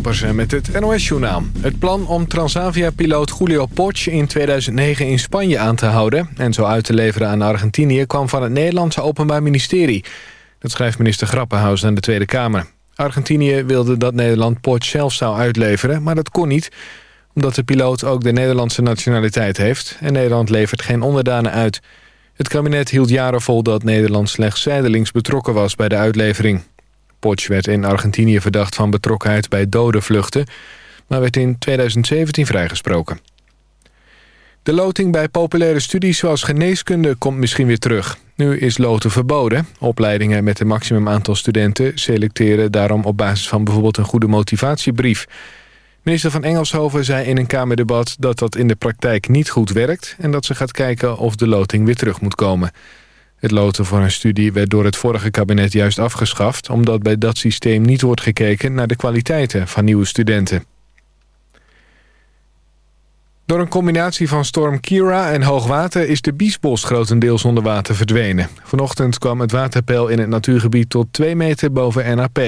Ampersen met het NOS-journaal. Het plan om Transavia-piloot Julio Poch in 2009 in Spanje aan te houden... en zo uit te leveren aan Argentinië kwam van het Nederlandse Openbaar Ministerie. Dat schrijft minister Grappenhuis aan de Tweede Kamer. Argentinië wilde dat Nederland Poch zelf zou uitleveren, maar dat kon niet... omdat de piloot ook de Nederlandse nationaliteit heeft... en Nederland levert geen onderdanen uit. Het kabinet hield jaren vol dat Nederland slechts zijdelings betrokken was bij de uitlevering. Potsch werd in Argentinië verdacht van betrokkenheid bij dode vluchten... maar werd in 2017 vrijgesproken. De loting bij populaire studies zoals geneeskunde komt misschien weer terug. Nu is loten verboden. Opleidingen met een maximum aantal studenten selecteren daarom op basis van bijvoorbeeld een goede motivatiebrief. Minister van Engelshoven zei in een Kamerdebat dat dat in de praktijk niet goed werkt... en dat ze gaat kijken of de loting weer terug moet komen. Het loten voor een studie werd door het vorige kabinet juist afgeschaft... omdat bij dat systeem niet wordt gekeken naar de kwaliteiten van nieuwe studenten. Door een combinatie van storm Kira en hoogwater is de Biesbos grotendeels onder water verdwenen. Vanochtend kwam het waterpeil in het natuurgebied tot 2 meter boven NAP.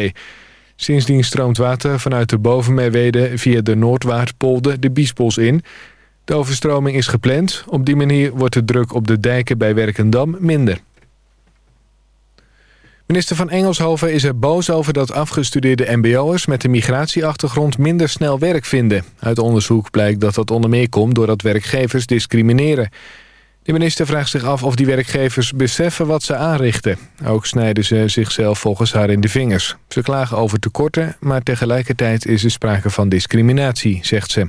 Sindsdien stroomt water vanuit de bovenmeerwede via de Noordwaardpolder de Biesbos in. De overstroming is gepland. Op die manier wordt de druk op de dijken bij Werkendam minder. Minister van Engelshoven is er boos over dat afgestudeerde mbo'ers... met een migratieachtergrond minder snel werk vinden. Uit onderzoek blijkt dat dat onder meer komt doordat werkgevers discrimineren. De minister vraagt zich af of die werkgevers beseffen wat ze aanrichten. Ook snijden ze zichzelf volgens haar in de vingers. Ze klagen over tekorten, maar tegelijkertijd is er sprake van discriminatie, zegt ze.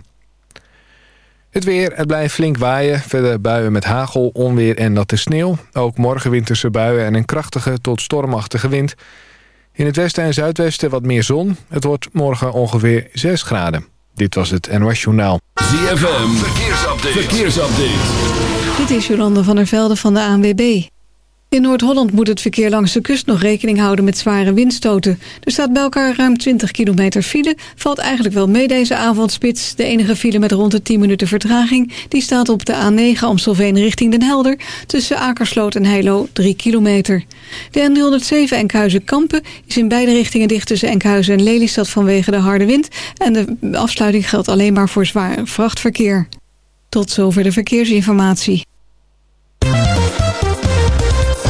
Het weer, het blijft flink waaien. Verder buien met hagel, onweer en natte sneeuw. Ook morgen winterse buien en een krachtige tot stormachtige wind. In het westen en zuidwesten wat meer zon. Het wordt morgen ongeveer 6 graden. Dit was het NOS Journaal. ZFM, verkeersupdate. verkeersupdate. Dit is Jolande van der Velde van de ANWB. In Noord-Holland moet het verkeer langs de kust nog rekening houden met zware windstoten. Er staat bij elkaar ruim 20 kilometer file. Valt eigenlijk wel mee deze avondspits. De enige file met rond de 10 minuten vertraging... die staat op de A9 Amstelveen richting Den Helder... tussen Akersloot en Heilo 3 kilometer. De N107 Enkhuizen-Kampen is in beide richtingen dicht... tussen Enkhuizen en Lelystad vanwege de harde wind... en de afsluiting geldt alleen maar voor zwaar vrachtverkeer. Tot zover de verkeersinformatie.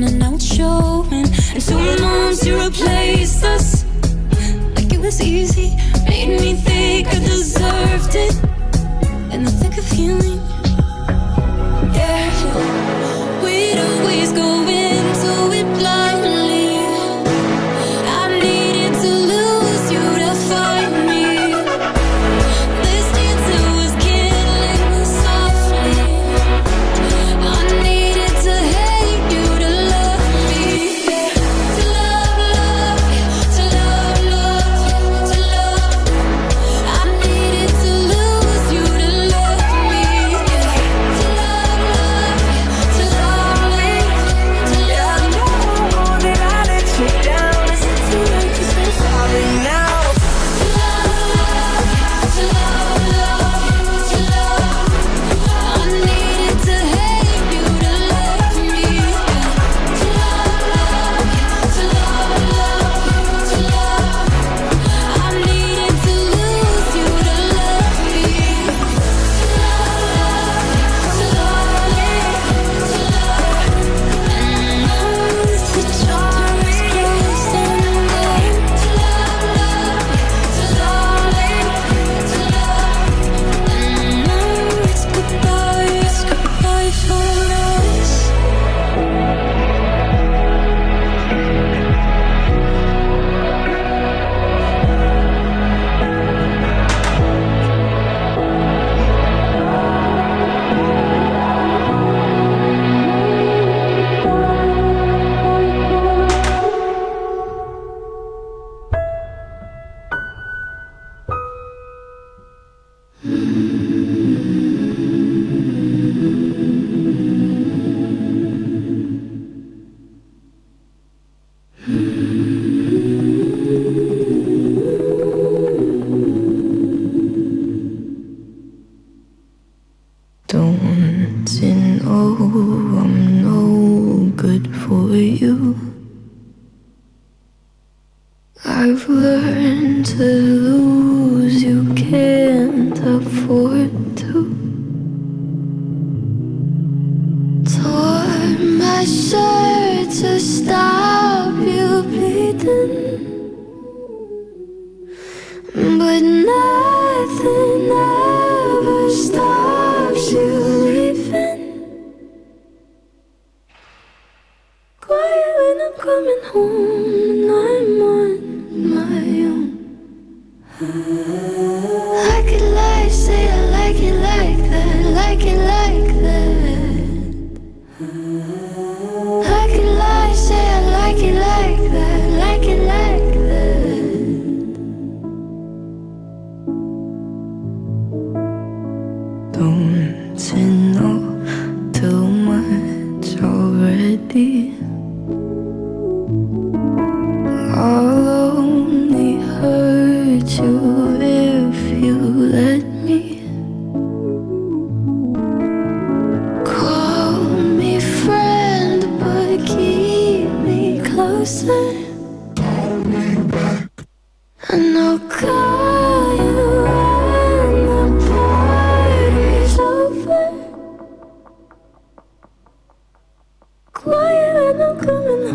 Down and it's showing. And two months you replaced us like it was easy. Made me think I deserved it. In the thick of healing, coming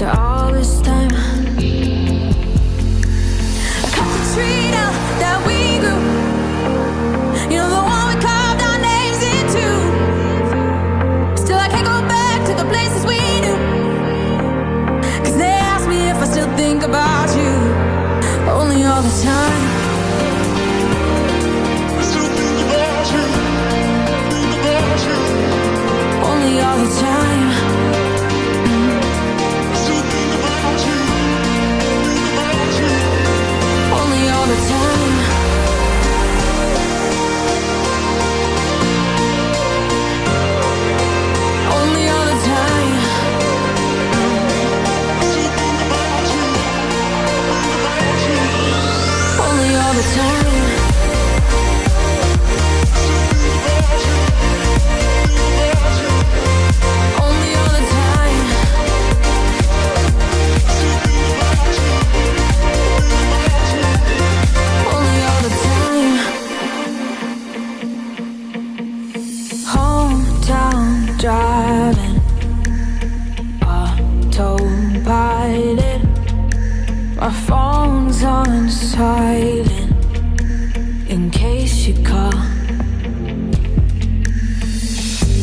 after all this time. I cut the tree down that we grew. You the one we carved our names into. Still, I can't go back to the places we they ask me if I still think about you. Only all the time. all the time silent in case you call.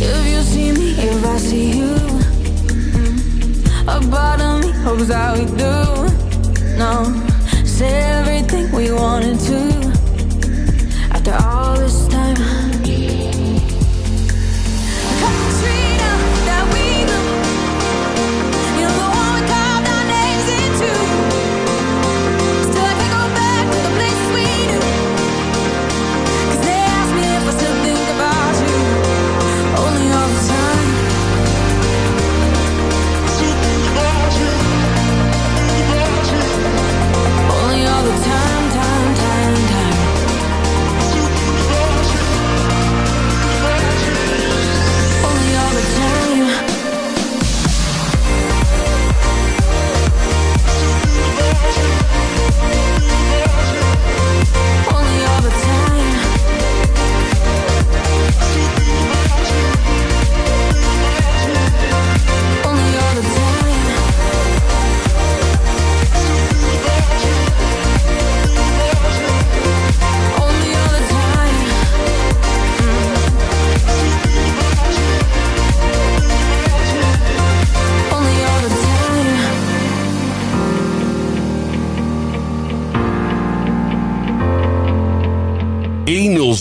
If you see me, if I see you, a part of me hopes that we do. No.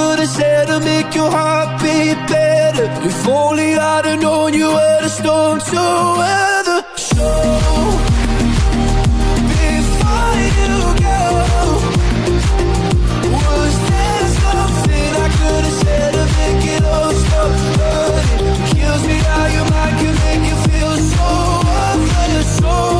should've said to make your heart beat better. If only I'd have known you were the storm to weather. Show. Kills me how your mind can make you feel so unfair, so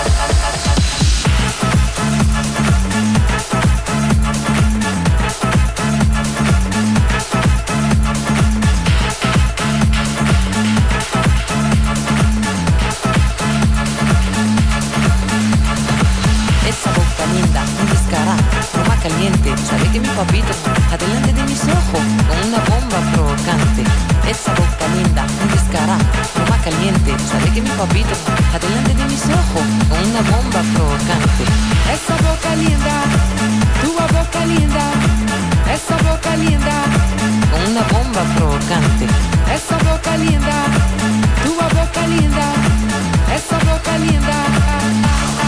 Caliente. Sabe que mi papito, adelante de mis ojos, con una bomba provocante. Esa boca linda, un descarado, toma caliente. Sabe que mi papito, adelante de mis ojos, con una bomba provocante. Essa boca linda, tua boca linda, essa boca linda, Con una bomba provocante. essa boca linda, tua boca linda, essa boca linda.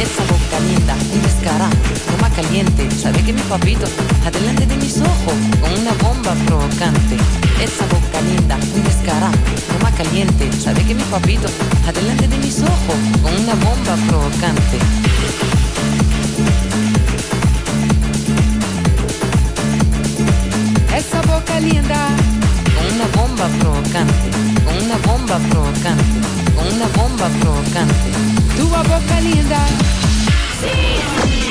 Esa boca linda, un descarado, toma caliente. Sabe que mi papito, adelante de mis ojos, con una bomba provocante. Esa boca linda, un descarado, toma caliente. Sabe que mi papito, adelante de mis ojos, con una bomba provocante. Essa boca linda, Con una bomba provocante, con una bomba provocante, con una bomba provocante. Tua boca linda. We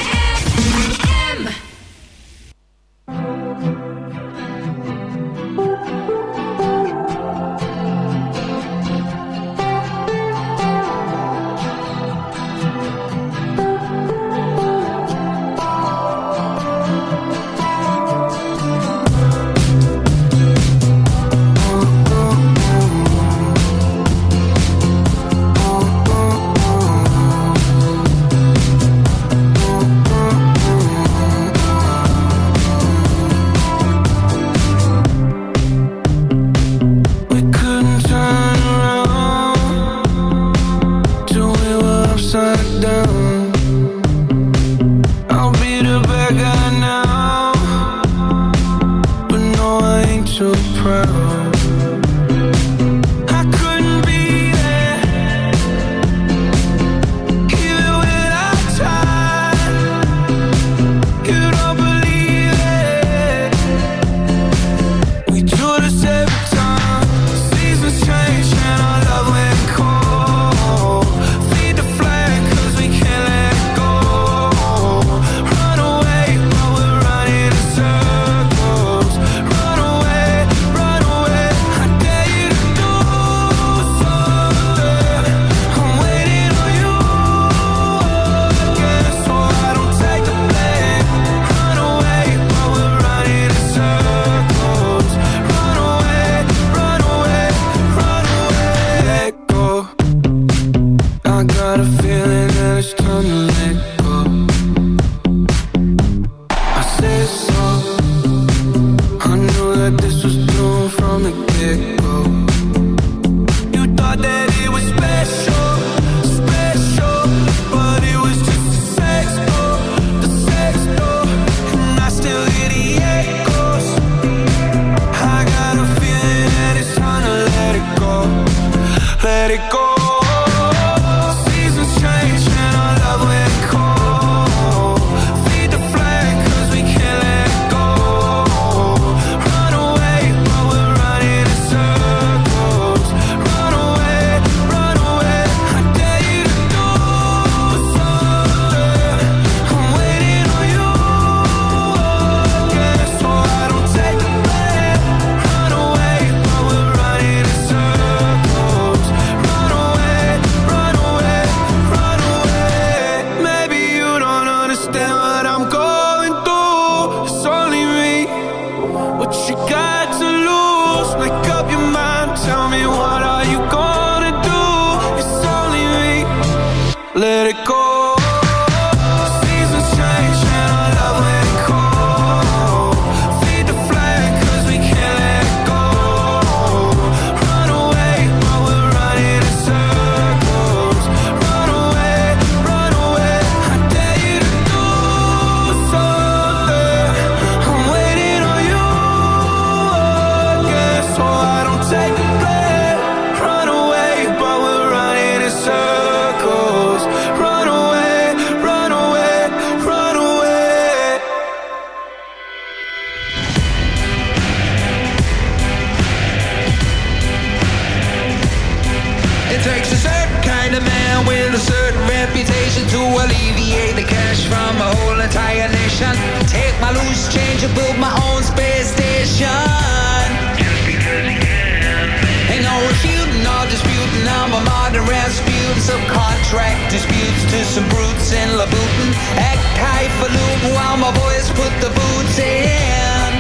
the boots in.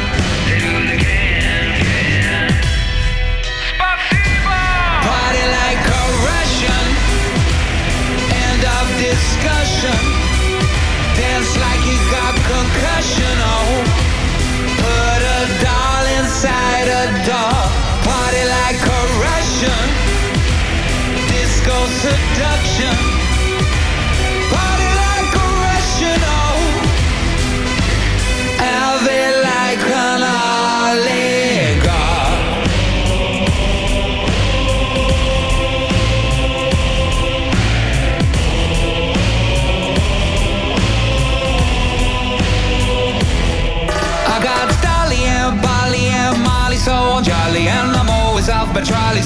Party like a Russian. End of discussion. Dance like you got concussion. Oh, put a doll inside a doll. Party like a Russian. Disco seduction.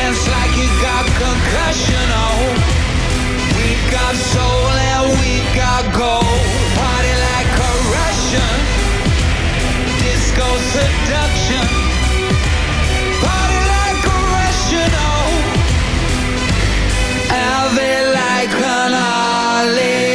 dance like you got concussion. Oh, we got soul and we got gold. Party like a Russian. Disco seduction. Party like a Russian. Oh, LV like an Ollie.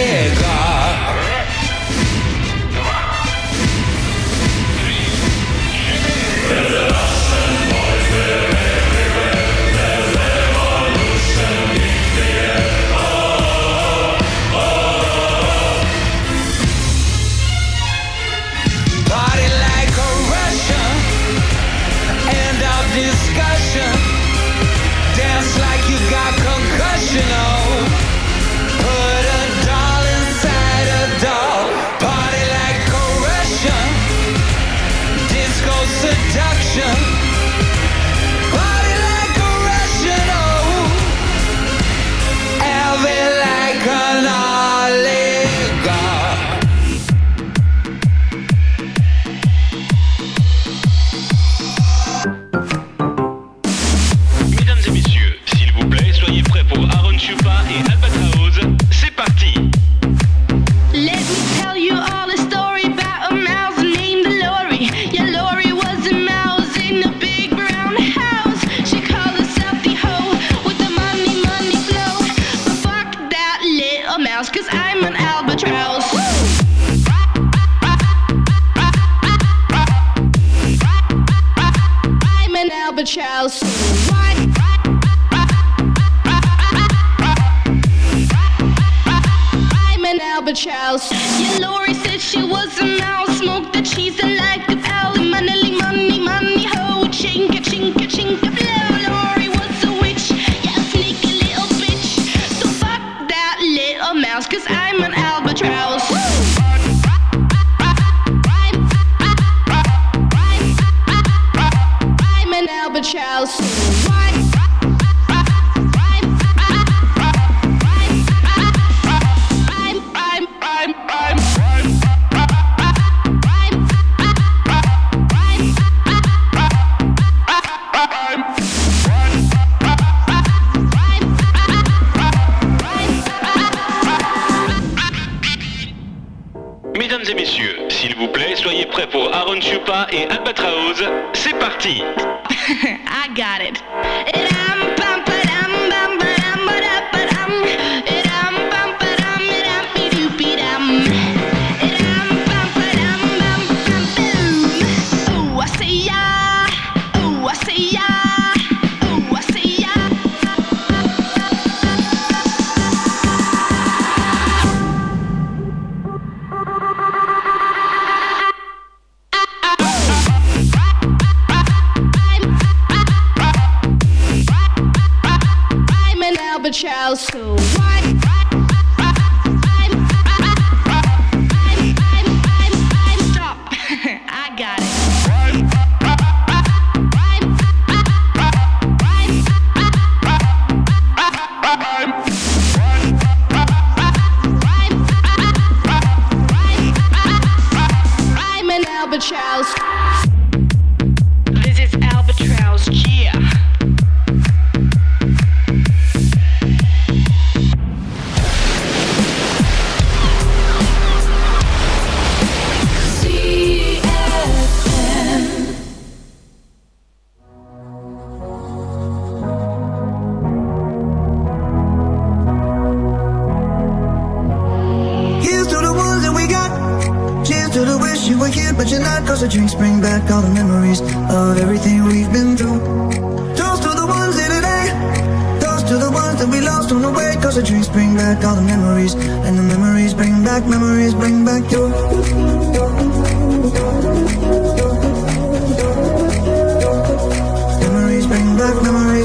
of everything we've been through. Toast to the ones in today. Eh? Toast to the ones that we lost on the way. Cause the dreams bring back all the memories. And the memories bring back, memories bring back your. Memories bring back memories.